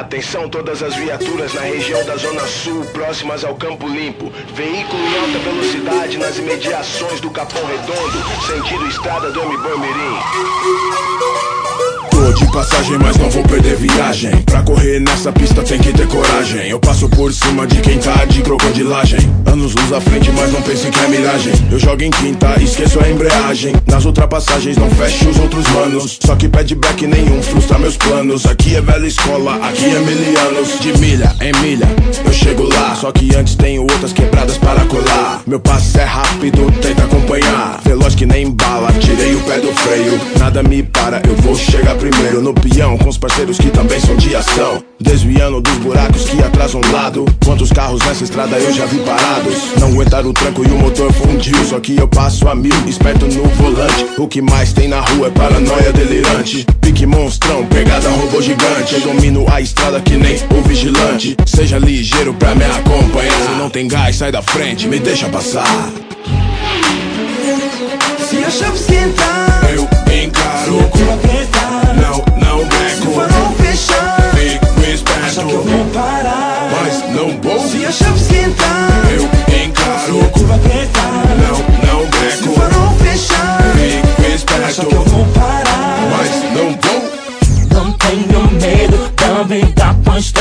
Atenção todas as viaturas na região da Zona Sul, próximas ao Campo Limpo. Veículo em alta velocidade nas imediações do Capão Redondo, sentido estrada do M-Boi Mirim. Passagem, mas não vou perder viagem. Pra correr nessa pista tem que ter coragem. Eu passo por cima de quem tá de crocodilagem. Anos luz à frente, mas não pense que é miragem. Eu jogo em quinta, esqueço a embreagem. Nas ultrapassagens não fecho os outros manos. Só que pede back nenhum frustra meus planos. Aqui é velha escola, aqui é milianos. De milha em milha, eu chego lá. Só que antes tenho outras quebradas para colar. Meu passo é rápido, tenta acompanhar. Nada me para, eu vou chegar primeiro no peão. Com os parceiros que também são de ação. Desviando dos buracos que atrasam lado. Quantos carros nessa estrada eu já vi parados. Não aguentaram o tranco e o motor fundiu. Só que eu passo a mil, esperto no volante. O que mais tem na rua é paranoia delirante. Pique monstrão, pegada robô gigante. Eu domino a estrada que nem o vigilante. Seja ligeiro pra me acompanhar. Se não tem gás, sai da frente, me deixa passar. Se a chave esquentar,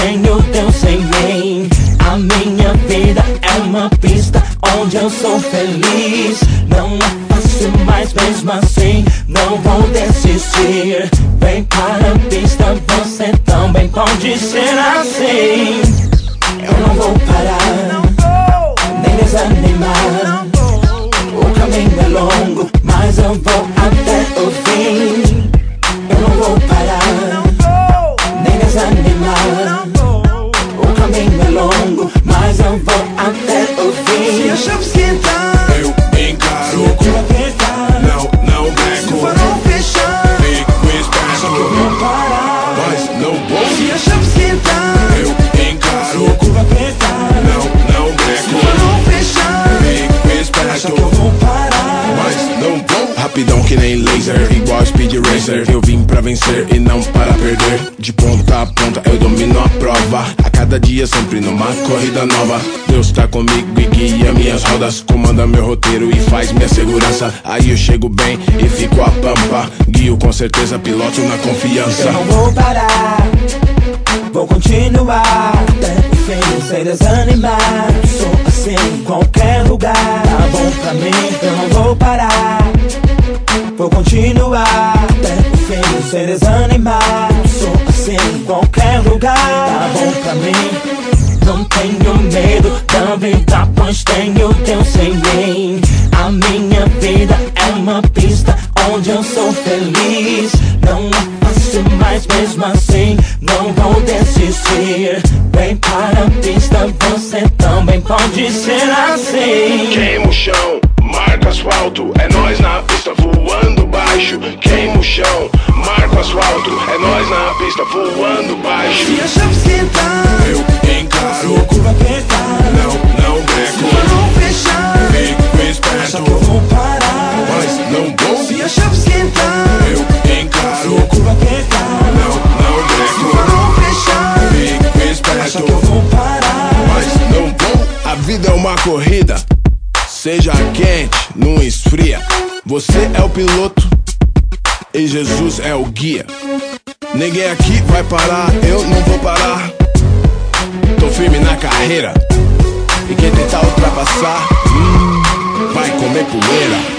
tenho em mim. A minha vida é uma pista onde eu sou feliz. Não é fácil, mas mesmo assim não vou desistir. Vem para a pista, você também pode ser assim. Eu não vou parar, esquentar, Eu encaro, curva preta, não, não breco. farol fechar, que eu vou parar. mas não vou. Rapidão que nem laser, igual Speed Racer. Eu vim pra vencer e não para perder. De ponta a ponta eu domino a prova. A cada dia sempre numa corrida nova. Deus tá comigo e guia minhas rodas. Comanda meu roteiro e faz minha segurança. Aí eu chego bem e fico a pampa. Guio com certeza, piloto na confiança. Eu não vou parar, vou continuar. Até o fim, sem desanimar. Sou assim em qualquer lugar. Tá bom pra mim, eu não vou parar. Vou continuar até o fim, sem desanimar. Sou assim em qualquer lugar. Tá bom pra mim. Não tenho medo da vida, pois tenho Deus em mim. A minha vida é uma pista onde eu sou feliz. Não fácil, mas mesmo assim não vou desistir. Vem para a pista, você também pode ser assim. Queima o chão, marca asfalto, é nós na pista voando baixo. Queima o chão, marca asfalto, é nós na pista voando baixo. Se a chave esquentar, Eu encaro, curva preta, não, não se o breco. farol fechar, Fico esperto, vou parar. mas não vou. A vida é uma corrida, seja quente, não esfria. Você é o piloto e Jesus é o guia. Ninguém aqui vai parar, eu não vou parar. Tô firme na carreira. E quem tentar ultrapassar, hum, vai comer poeira.